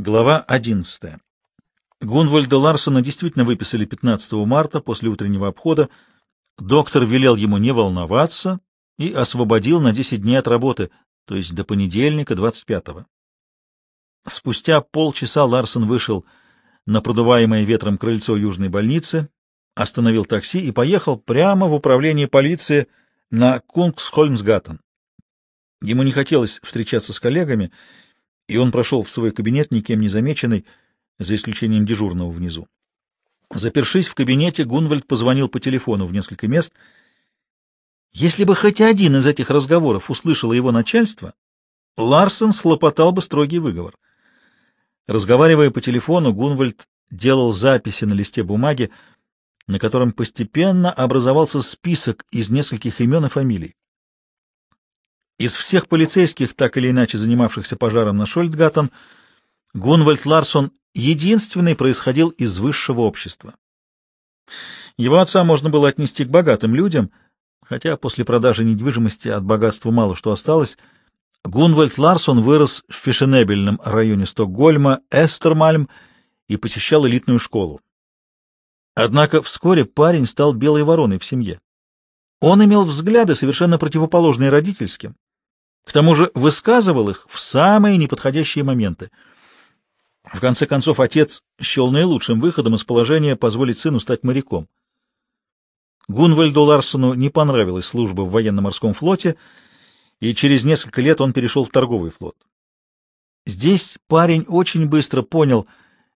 Глава 11. Гунвальда Ларсона действительно выписали 15 марта после утреннего обхода. Доктор велел ему не волноваться и освободил на 10 дней от работы, то есть до понедельника 25-го. Спустя полчаса Ларсон вышел на продуваемое ветром крыльцо южной больницы, остановил такси и поехал прямо в управление полиции на Кунгсхольмсгаттен. Ему не хотелось встречаться с коллегами, и он прошел в свой кабинет никем не замеченный, за исключением дежурного внизу. Запершись в кабинете, Гунвальд позвонил по телефону в несколько мест. Если бы хоть один из этих разговоров услышало его начальство, Ларсен схлопотал бы строгий выговор. Разговаривая по телефону, Гунвальд делал записи на листе бумаги, на котором постепенно образовался список из нескольких имен и фамилий. Из всех полицейских, так или иначе занимавшихся пожаром на Шольдгаттен, Гунвальд Ларсон единственный происходил из высшего общества. Его отца можно было отнести к богатым людям, хотя после продажи недвижимости от богатства мало что осталось. Гунвальд Ларсон вырос в фешенебельном районе Стокгольма, Эстермальм, и посещал элитную школу. Однако вскоре парень стал белой вороной в семье. Он имел взгляды, совершенно противоположные родительским, к тому же высказывал их в самые неподходящие моменты. В конце концов, отец счел наилучшим выходом из положения позволить сыну стать моряком. Гунвальду Ларсону не понравилась служба в военно-морском флоте, и через несколько лет он перешел в торговый флот. Здесь парень очень быстро понял,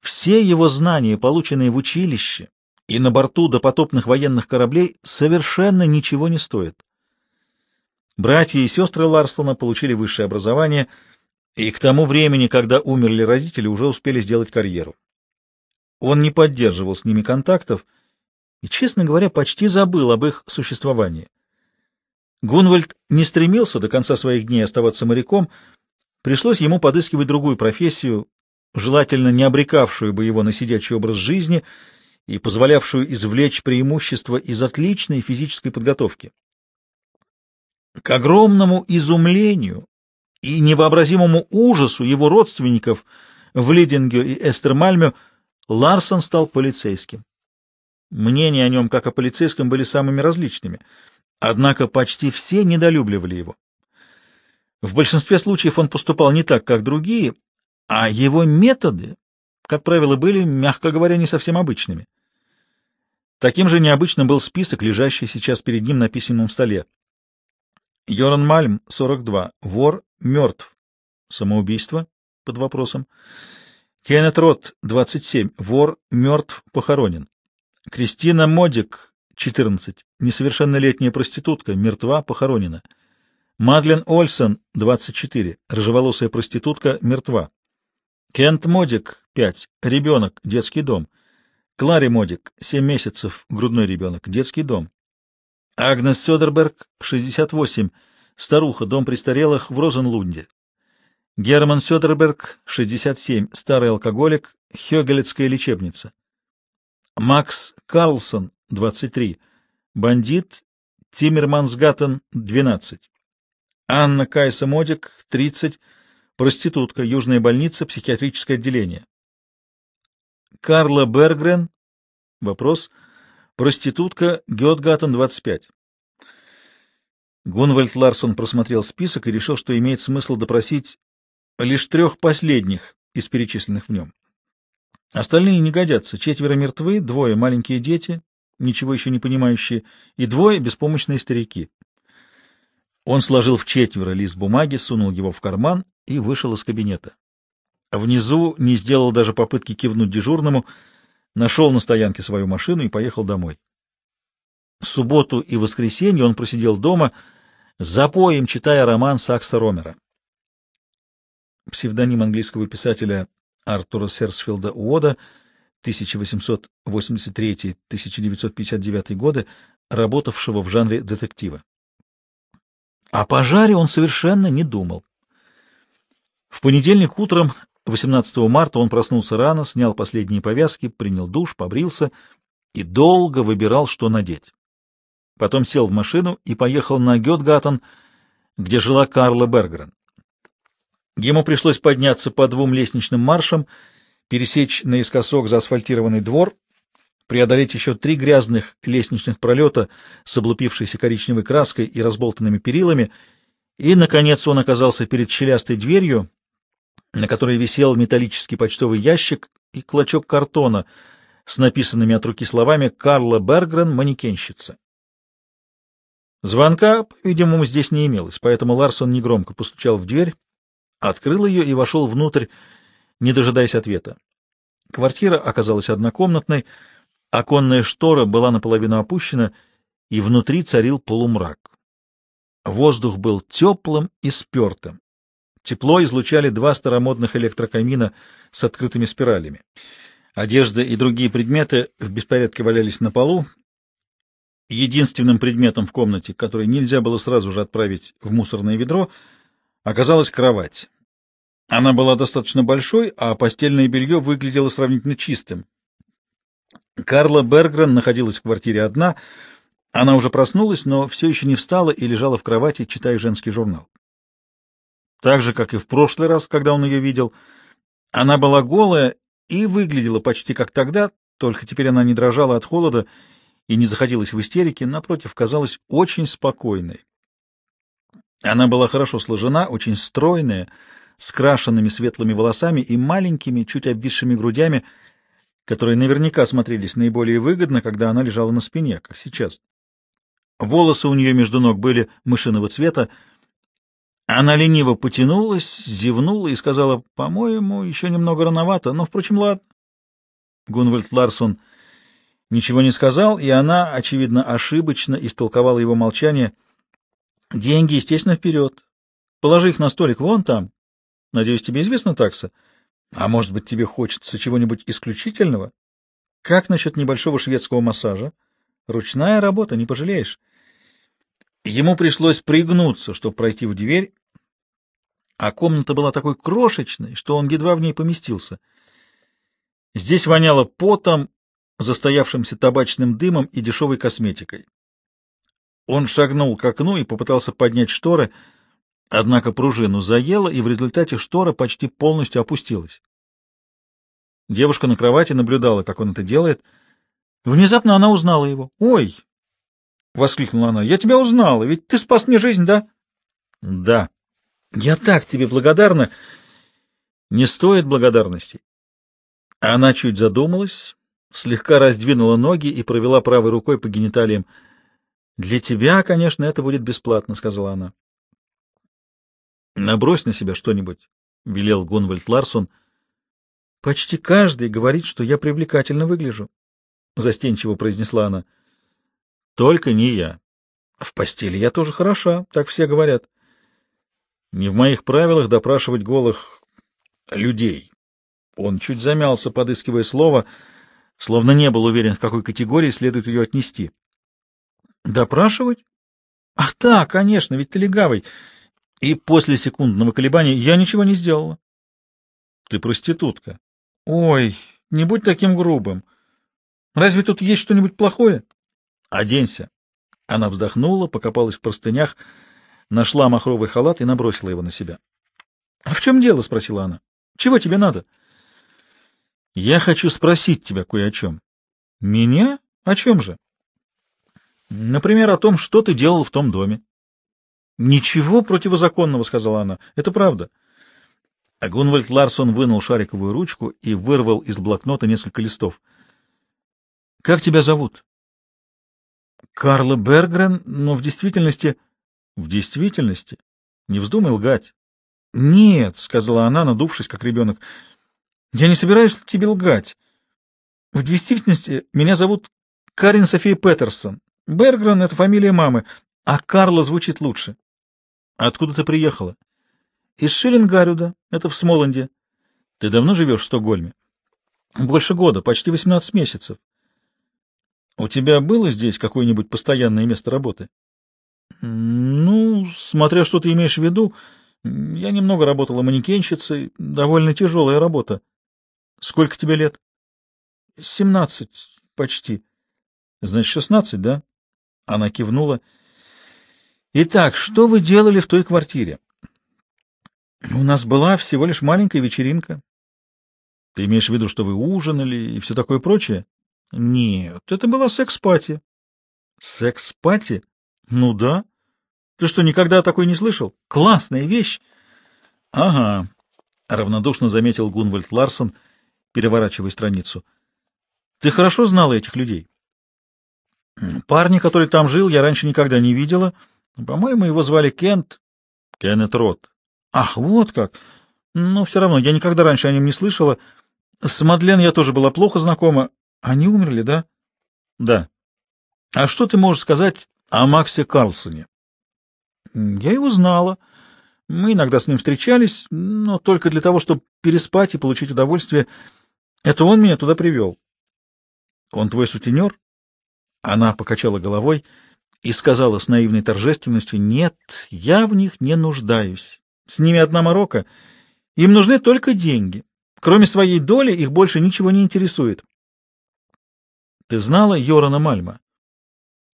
все его знания, полученные в училище и на борту допотопных военных кораблей, совершенно ничего не стоят. Братья и сестры Ларсона получили высшее образование, и к тому времени, когда умерли родители, уже успели сделать карьеру. Он не поддерживал с ними контактов и, честно говоря, почти забыл об их существовании. Гунвальд не стремился до конца своих дней оставаться моряком, пришлось ему подыскивать другую профессию, желательно не обрекавшую бы его на сидячий образ жизни и позволявшую извлечь преимущество из отличной физической подготовки. К огромному изумлению и невообразимому ужасу его родственников в Лидинге и Эстермальме Ларсон стал полицейским. Мнения о нем, как о полицейском, были самыми различными, однако почти все недолюбливали его. В большинстве случаев он поступал не так, как другие, а его методы, как правило, были, мягко говоря, не совсем обычными. Таким же необычным был список, лежащий сейчас перед ним на письменном столе. Йоран Мальм, 42. Вор мертв. Самоубийство? Под вопросом. Кеннет Рот, 27. Вор мертв, похоронен. Кристина Модик, 14. Несовершеннолетняя проститутка, мертва, похоронена. Мадлен Ольсон, 24. Рыжеволосая проститутка, мертва. Кент Модик, 5. Ребенок, детский дом. Клари Модик, 7 месяцев, грудной ребенок, детский дом. Агнес Сёдерберг, 68, старуха, дом престарелых в Розенлунде. Герман Сёдерберг, 67, старый алкоголик, Хёгелецкая лечебница. Макс Карлсон, 23, бандит, Тиммермансгаттен, 12. Анна Кайса Модик, 30, проститутка, Южная больница, психиатрическое отделение. Карла Бергрен, вопрос, Проститутка Гетгаттен, 25. Гунвальд Ларсон просмотрел список и решил, что имеет смысл допросить лишь трех последних из перечисленных в нем. Остальные не годятся. Четверо мертвы, двое — маленькие дети, ничего еще не понимающие, и двое — беспомощные старики. Он сложил в четверо лист бумаги, сунул его в карман и вышел из кабинета. Внизу не сделал даже попытки кивнуть дежурному — нашел на стоянке свою машину и поехал домой. В субботу и воскресенье он просидел дома, за поем читая роман Сакса Ромера. Псевдоним английского писателя Артура Серсфилда Уода 1883-1959 годы, работавшего в жанре детектива. О пожаре он совершенно не думал. В понедельник утром 18 марта он проснулся рано, снял последние повязки, принял душ, побрился и долго выбирал, что надеть. Потом сел в машину и поехал на Гетгаттен, где жила Карла Бергрен. Ему пришлось подняться по двум лестничным маршам, пересечь наискосок заасфальтированный двор, преодолеть еще три грязных лестничных пролета с облупившейся коричневой краской и разболтанными перилами, и, наконец, он оказался перед щелястой дверью, на которой висел металлический почтовый ящик и клочок картона с написанными от руки словами «Карла Бергрен, манекенщица». Звонка, по-видимому, здесь не имелось, поэтому Ларсон негромко постучал в дверь, открыл ее и вошел внутрь, не дожидаясь ответа. Квартира оказалась однокомнатной, оконная штора была наполовину опущена, и внутри царил полумрак. Воздух был теплым и спертым. Тепло излучали два старомодных электрокамина с открытыми спиралями. Одежда и другие предметы в беспорядке валялись на полу. Единственным предметом в комнате, который нельзя было сразу же отправить в мусорное ведро, оказалась кровать. Она была достаточно большой, а постельное белье выглядело сравнительно чистым. Карла Бергрен находилась в квартире одна. Она уже проснулась, но все еще не встала и лежала в кровати, читая женский журнал. Так же, как и в прошлый раз, когда он ее видел, она была голая и выглядела почти как тогда, только теперь она не дрожала от холода и не заходилась в истерике, напротив, казалась очень спокойной. Она была хорошо сложена, очень стройная, с крашенными светлыми волосами и маленькими, чуть обвисшими грудями, которые наверняка смотрелись наиболее выгодно, когда она лежала на спине, как сейчас. Волосы у нее между ног были мышиного цвета. Она лениво потянулась, зевнула и сказала, «По-моему, еще немного рановато, но, впрочем, ладно». Гунвальд Ларсон ничего не сказал, и она, очевидно, ошибочно истолковала его молчание. «Деньги, естественно, вперед. Положи их на столик вон там. Надеюсь, тебе известна такса? А может быть, тебе хочется чего-нибудь исключительного? Как насчет небольшого шведского массажа? Ручная работа, не пожалеешь. Ему пришлось пригнуться, чтобы пройти в дверь, а комната была такой крошечной, что он едва в ней поместился. Здесь воняло потом, застоявшимся табачным дымом и дешевой косметикой. Он шагнул к окну и попытался поднять шторы — Однако пружину заело, и в результате штора почти полностью опустилась. Девушка на кровати наблюдала, как он это делает. Внезапно она узнала его. «Ой!» — воскликнула она. «Я тебя узнала, ведь ты спас мне жизнь, да?» «Да. Я так тебе благодарна!» «Не стоит благодарности». Она чуть задумалась, слегка раздвинула ноги и провела правой рукой по гениталиям. «Для тебя, конечно, это будет бесплатно», — сказала она. Набрось на себя что-нибудь, — велел Гунвальд Ларсон. — Почти каждый говорит, что я привлекательно выгляжу, — застенчиво произнесла она. — Только не я. В постели я тоже хороша, так все говорят. Не в моих правилах допрашивать голых людей. Он чуть замялся, подыскивая слово, словно не был уверен, в какой категории следует ее отнести. — Допрашивать? Ах, да, конечно, ведь ты легавый. И после секундного колебания я ничего не сделала. Ты проститутка. Ой, не будь таким грубым. Разве тут есть что-нибудь плохое? Оденься. Она вздохнула, покопалась в простынях, нашла махровый халат и набросила его на себя. — А в чем дело? — спросила она. — Чего тебе надо? — Я хочу спросить тебя кое о чем. — Меня? О чем же? — Например, о том, что ты делал в том доме. «Ничего противозаконного», — сказала она. «Это правда». А Гунвальд Ларсон вынул шариковую ручку и вырвал из блокнота несколько листов. «Как тебя зовут?» «Карла Бергрен, но в действительности...» «В действительности? Не вздумай лгать». «Нет», — сказала она, надувшись, как ребенок. «Я не собираюсь тебе лгать. В действительности меня зовут Карин София Петерсон. Бергрен — это фамилия мамы, а Карла звучит лучше». Откуда ты приехала? Из Шиллингарюда, это в Смоланде. Ты давно живешь в Стокгольме? Больше года, почти 18 месяцев. У тебя было здесь какое-нибудь постоянное место работы? Ну, смотря что ты имеешь в виду, я немного работала манекенщицей, довольно тяжелая работа. Сколько тебе лет? Семнадцать, почти. Значит, шестнадцать, да? Она кивнула. Итак, что вы делали в той квартире? У нас была всего лишь маленькая вечеринка. Ты имеешь в виду, что вы ужинали и все такое прочее? Нет, это была секс-пати. Секс-пати? Ну да. Ты что, никогда о такой не слышал? Классная вещь. Ага, равнодушно заметил Гунвальд Ларсон, переворачивая страницу. Ты хорошо знала этих людей? Парня, который там жил, я раньше никогда не видела. По-моему, его звали Кент. Кеннет Рот. Ах, вот как. Но все равно, я никогда раньше о нем не слышала. С Мадлен я тоже была плохо знакома. Они умерли, да? Да. А что ты можешь сказать о Максе Карлсоне? Я его знала. Мы иногда с ним встречались, но только для того, чтобы переспать и получить удовольствие. Это он меня туда привел. Он твой сутенер? Она покачала головой и сказала с наивной торжественностью, «Нет, я в них не нуждаюсь. С ними одна морока. Им нужны только деньги. Кроме своей доли их больше ничего не интересует». «Ты знала Йорана Мальма?»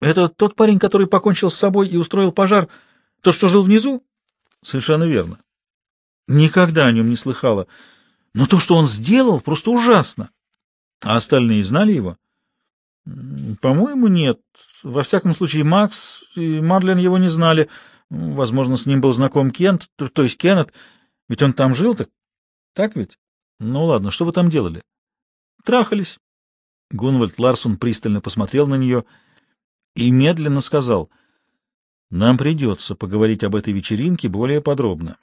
«Это тот парень, который покончил с собой и устроил пожар, тот, что жил внизу?» «Совершенно верно». «Никогда о нем не слыхала. Но то, что он сделал, просто ужасно». «А остальные знали его?» По-моему, нет. Во всяком случае, Макс и Мадлен его не знали. Возможно, с ним был знаком Кент, то, то есть Кеннет. Ведь он там жил, так? Так ведь? Ну ладно, что вы там делали? Трахались. Гунвальд Ларсон пристально посмотрел на нее и медленно сказал, «Нам придется поговорить об этой вечеринке более подробно.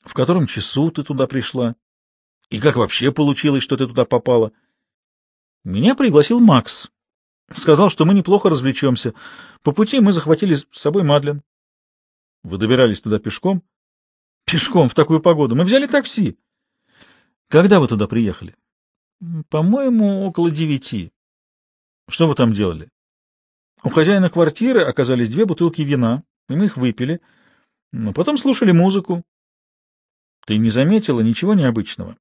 В котором часу ты туда пришла? И как вообще получилось, что ты туда попала?» Меня пригласил Макс. Сказал, что мы неплохо развлечемся. По пути мы захватили с собой Мадлен. Вы добирались туда пешком? Пешком в такую погоду. Мы взяли такси. Когда вы туда приехали? По-моему, около девяти. Что вы там делали? У хозяина квартиры оказались две бутылки вина, и мы их выпили. Но потом слушали музыку. Ты не заметила ничего необычного?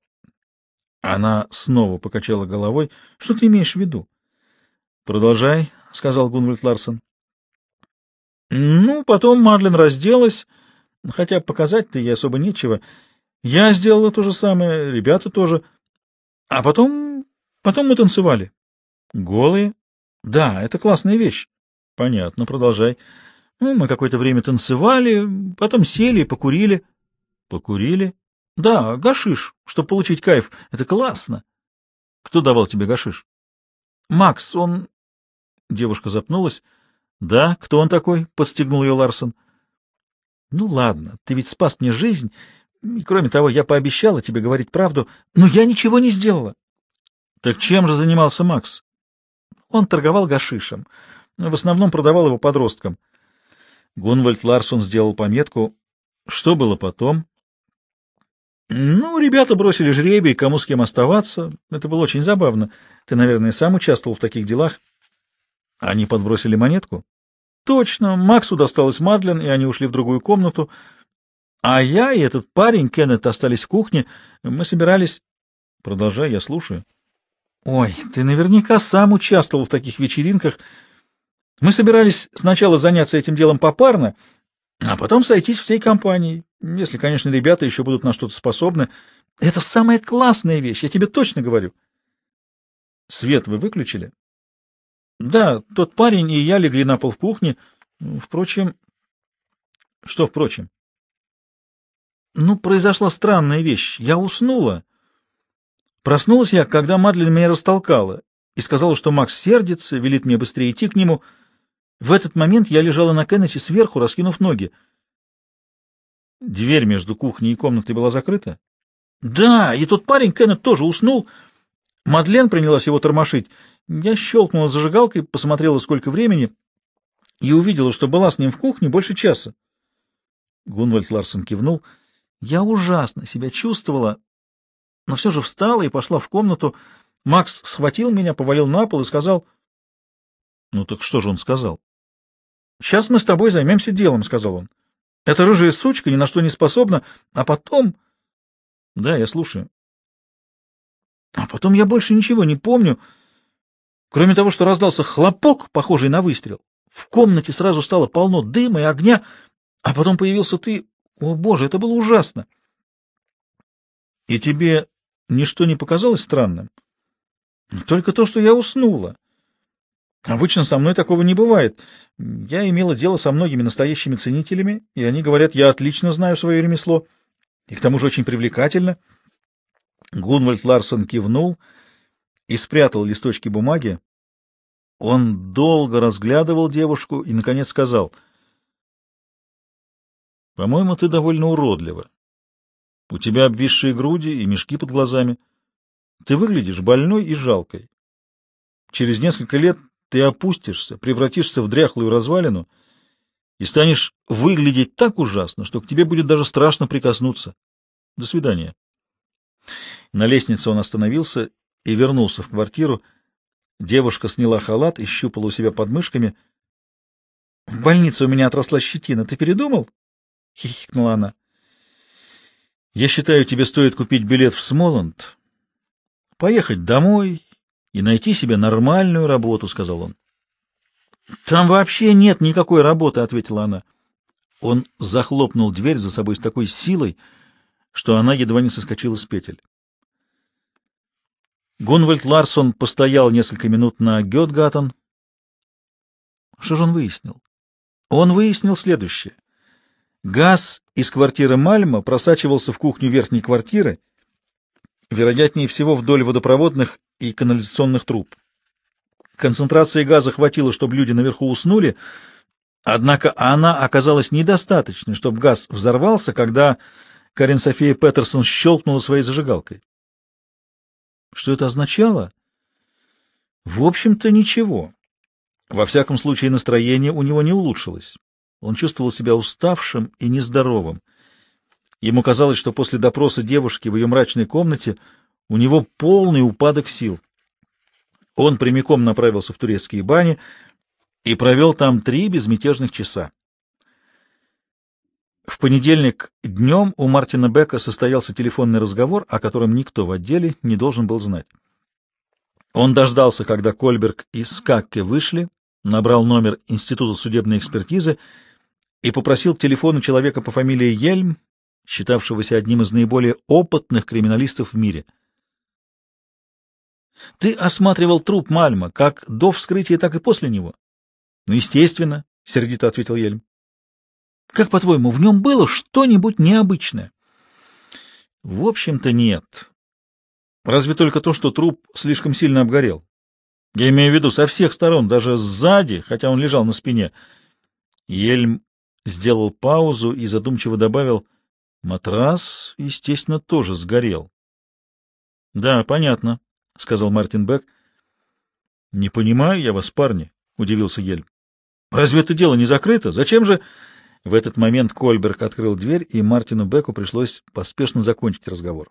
Она снова покачала головой. — Что ты имеешь в виду? — Продолжай, — сказал Гунвальд Ларсон. — Ну, потом Марлин разделась, хотя показать-то ей особо нечего. Я сделала то же самое, ребята тоже. А потом... потом мы танцевали. — Голые? — Да, это классная вещь. — Понятно, продолжай. Ну, мы какое-то время танцевали, потом сели и покурили. — Покурили? Да, гашиш, чтобы получить кайф. Это классно. Кто давал тебе гашиш? Макс, он... Девушка запнулась. Да, кто он такой? Подстегнул ее Ларсон. Ну ладно, ты ведь спас мне жизнь. И, кроме того, я пообещала тебе говорить правду, но я ничего не сделала. Так чем же занимался Макс? Он торговал гашишем. В основном продавал его подросткам. Гунвальд Ларсон сделал пометку. Что было потом? Ну, ребята бросили жребий, кому с кем оставаться. Это было очень забавно. Ты, наверное, сам участвовал в таких делах. Они подбросили монетку? Точно. Максу досталась Мадлен, и они ушли в другую комнату. А я и этот парень, Кеннет, остались в кухне. Мы собирались... Продолжай, я слушаю. Ой, ты наверняка сам участвовал в таких вечеринках. Мы собирались сначала заняться этим делом попарно, а потом сойтись всей компанией. Если, конечно, ребята еще будут на что-то способны. Это самая классная вещь, я тебе точно говорю. Свет вы выключили? Да, тот парень и я легли на пол в кухне. Впрочем... Что впрочем? Ну, произошла странная вещь. Я уснула. Проснулась я, когда Мадлен меня растолкала и сказала, что Макс сердится, велит мне быстрее идти к нему. В этот момент я лежала на Кеннете сверху, раскинув ноги. Дверь между кухней и комнатой была закрыта? Да, и тот парень, Кеннет, тоже уснул. Мадлен принялась его тормошить. Я щелкнула зажигалкой, посмотрела, сколько времени, и увидела, что была с ним в кухне больше часа. Гунвальд Ларсен кивнул. Я ужасно себя чувствовала, но все же встала и пошла в комнату. Макс схватил меня, повалил на пол и сказал... Ну так что же он сказал? — Сейчас мы с тобой займемся делом, — сказал он. Эта рыжая сучка ни на что не способна, а потом... Да, я слушаю. А потом я больше ничего не помню, кроме того, что раздался хлопок, похожий на выстрел. В комнате сразу стало полно дыма и огня, а потом появился ты. О, боже, это было ужасно! И тебе ничто не показалось странным? Только то, что я уснула. Обычно со мной такого не бывает. Я имела дело со многими настоящими ценителями, и они говорят, я отлично знаю свое ремесло, и к тому же очень привлекательно. Гунвальд Ларсон кивнул и спрятал листочки бумаги. Он долго разглядывал девушку и, наконец, сказал, «По-моему, ты довольно уродлива. У тебя обвисшие груди и мешки под глазами. Ты выглядишь больной и жалкой. Через несколько лет ты опустишься, превратишься в дряхлую развалину и станешь выглядеть так ужасно, что к тебе будет даже страшно прикоснуться. До свидания. На лестнице он остановился и вернулся в квартиру. Девушка сняла халат и щупала у себя под мышками. — В больнице у меня отросла щетина. Ты передумал? — хихикнула она. — Я считаю, тебе стоит купить билет в Смоланд, поехать домой и найти себе нормальную работу, — сказал он. — Там вообще нет никакой работы, — ответила она. Он захлопнул дверь за собой с такой силой, что она едва не соскочила с петель. Гунвальд Ларсон постоял несколько минут на Гетгаттен. Что же он выяснил? Он выяснил следующее. Газ из квартиры Мальма просачивался в кухню верхней квартиры, вероятнее всего вдоль водопроводных и канализационных труб. Концентрации газа хватило, чтобы люди наверху уснули, однако она оказалась недостаточной, чтобы газ взорвался, когда Карен София Петерсон щелкнула своей зажигалкой. Что это означало? В общем-то, ничего. Во всяком случае, настроение у него не улучшилось. Он чувствовал себя уставшим и нездоровым. Ему казалось, что после допроса девушки в ее мрачной комнате у него полный упадок сил. Он прямиком направился в турецкие бани и провел там три безмятежных часа. В понедельник днем у Мартина Бека состоялся телефонный разговор, о котором никто в отделе не должен был знать. Он дождался, когда Кольберг и Скакке вышли, набрал номер Института судебной экспертизы и попросил к телефону человека по фамилии Ельм, считавшегося одним из наиболее опытных криминалистов в мире. Ты осматривал труп Мальма как до вскрытия, так и после него? — Ну, естественно, — сердито ответил Ельм. — Как, по-твоему, в нем было что-нибудь необычное? — В общем-то, нет. Разве только то, что труп слишком сильно обгорел. Я имею в виду со всех сторон, даже сзади, хотя он лежал на спине. Ельм сделал паузу и задумчиво добавил, матрас, естественно, тоже сгорел. — Да, понятно, — сказал Мартин Бек. — Не понимаю я вас, парни, — удивился Ельм. — Разве это дело не закрыто? Зачем же... В этот момент Кольберг открыл дверь, и Мартину Беку пришлось поспешно закончить разговор.